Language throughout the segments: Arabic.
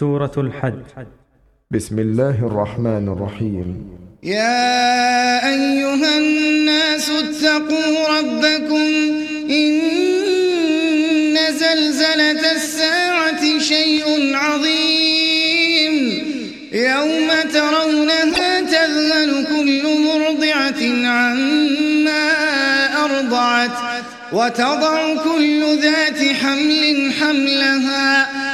سورة الحج. بسم الله الرحمن الرحيم. يا أيها الناس اتقوا ربكم إن زلزلة الساعة شيء عظيم. يوم ترونها تذهل كل مرضعة عما أرضعت وتضع كل ذات حمل حملها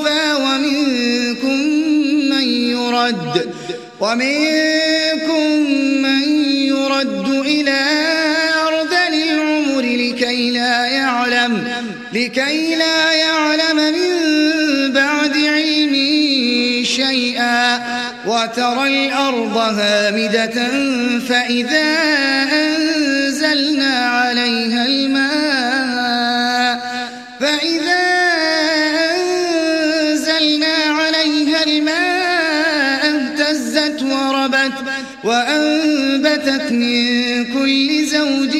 يرد. ومنكم من يرد إلى أرض العمر لكي لا يعلم لكي لا يعلم من بعد علم شيئا. وترى الأرض هامدة فإذا أنزلنا عليها وأنبتت من كل زوج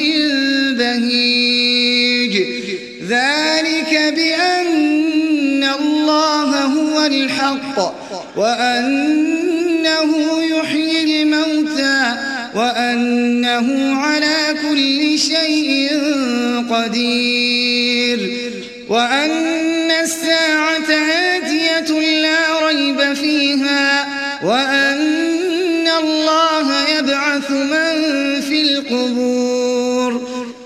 بهيج. ذلك بأن الله هو الحق وأنه يحيي الموتى وأنه على كل شيء قدير. وأن الساعة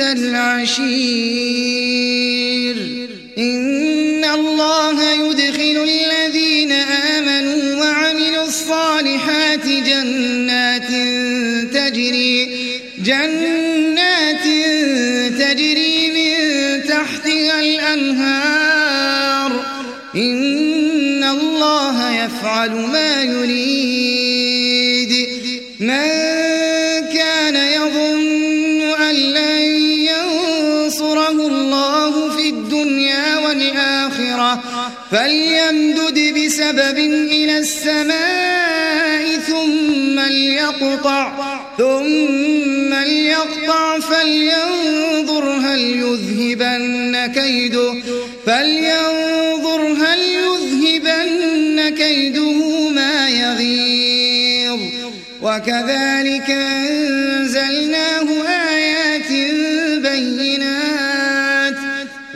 العشير. إن الله يدخل الذين آمنوا وعملوا الصالحات جنات تجري جنات تجري من تحتها الأنهار. إن الله يفعل ما يريد. فليمدد بسبب إلى السماء ثم ليقطع ثم ليقطع فلينظر هل يذهبن كيده فلينظر هل يذهبن كيده ما يغيظ. وكذلك أنزلناه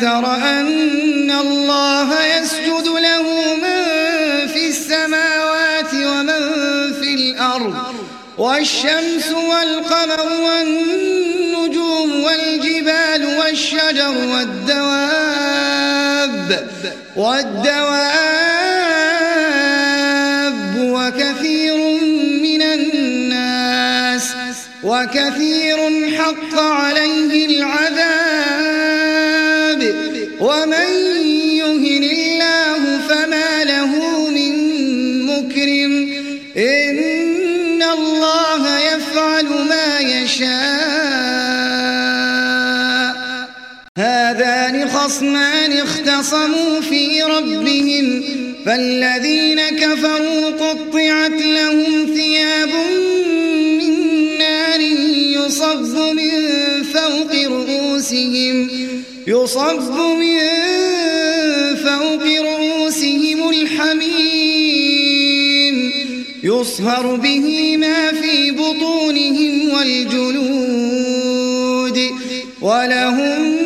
تر أن الله يسجد له من في السماوات ومن في الأرض. والشمس والقمر والنجوم والجبال والشجر والدواب. والدواب وكثير من الناس. وكثير حق عليه العذاب اختصموا في ربهم فالذين كفروا قطعت لهم ثياب من نار يصب من فوق رؤوسهم يصب من فوق رؤوسهم الحميم يصهر به ما في بطونهم والجلود ولهم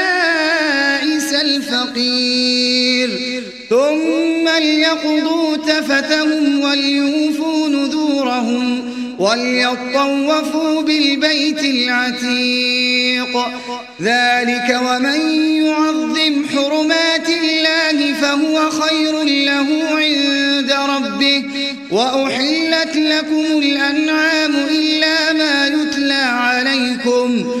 الفقير. ثم ليقضوا تفتهم وليوفوا نذورهم وليطوفوا بالبيت العتيق. ذلك ومن يعظم حرمات الله فهو خير له عند ربه. وأحلت لكم الأنعام إلا ما يتلى عليكم.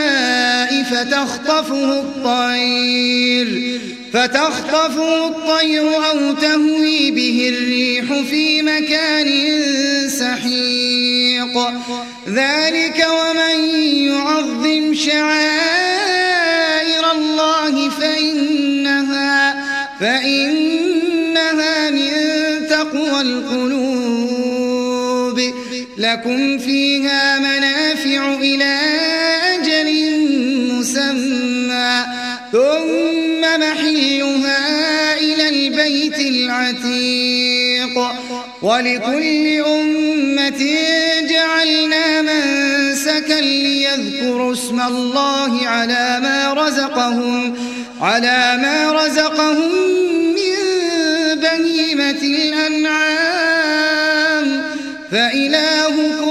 فتخطفه الطير فتخطفه الطير أو تهوي به الريح في مكان سحيق. ذلك ومن يعظم شعائر الله فإنها, فإنها من تقوى القلوب. لكم فيها منافع إلى مسمى. ثم محلها إلى البيت العتيق. ولكل أمة جعلنا منسكا ليذكروا اسم الله على ما رزقهم على ما رزقهم من بهيمة الأنعام. فإلهكم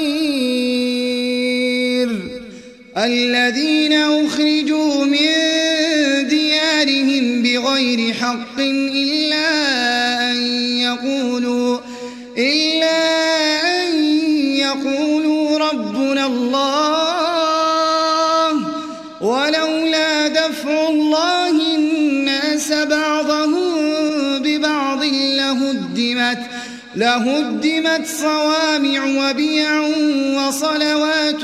الذين أخرجوا من ديارهم بغير حق إلا أن يقولوا إلا أن يقولوا ربنا الله ولولا دفع الله الناس بعضهم ببعض لهدمت لهدمت صوامع وبيع وصلوات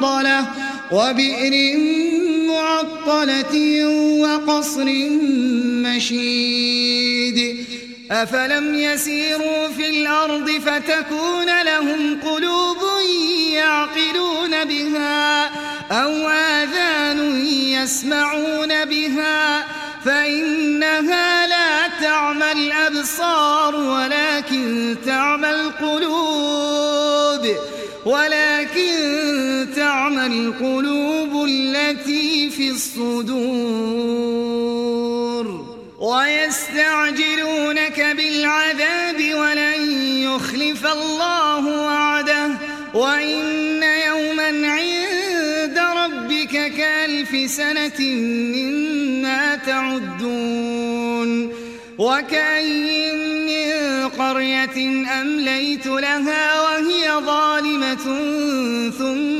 معطلة وبئر معطلة وقصر مشيد. أفلم يسيروا في الأرض فتكون لهم قلوب يعقلون بها أو آذان يسمعون بها. فإنها لا تعمى الأبصار ولكن تعمى القلوب ولكن القلوب التي في الصدور ويستعجلونك بالعذاب ولن يخلف الله وعده وإن يوما عند ربك كألف سنة مما تعدون وكأي من قرية أمليت لها وهي ظالمة ثم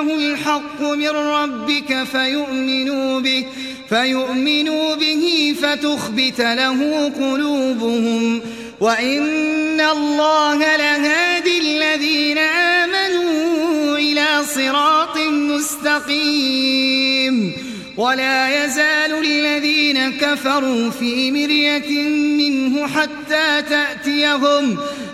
أنه الحق من ربك فيؤمنوا به فيؤمنوا به فتخبت له قلوبهم. وإن الله لهادي الذين آمنوا إلى صراط مستقيم. ولا يزال الذين كفروا في مرية منه حتى تأتيهم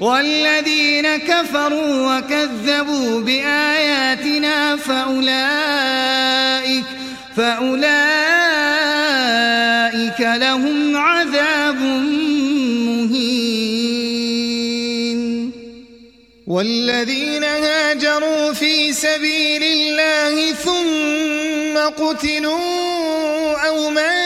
والذين كفروا وكذبوا بآياتنا فأولئك فأولئك لهم عذاب مهين. والذين هاجروا في سبيل الله ثم قتلوا أو ماتوا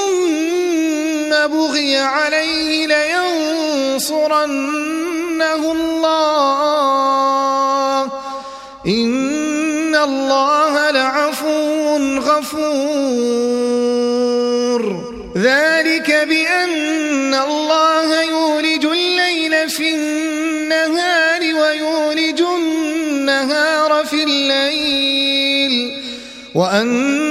عليه لينصرنه الله. إن الله لعفو غفور. ذلك بأن الله يولج الليل في النهار ويولج النهار في الليل. وأن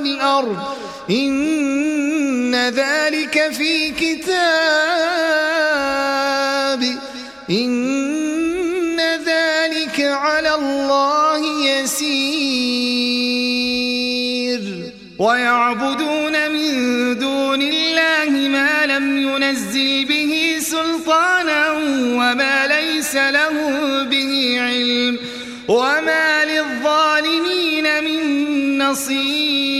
والأرض إن ذلك في كتاب. إن ذلك على الله يسير. ويعبدون من دون الله ما لم ينزل به سلطانا وما ليس له به علم. وما للظالمين من نصير.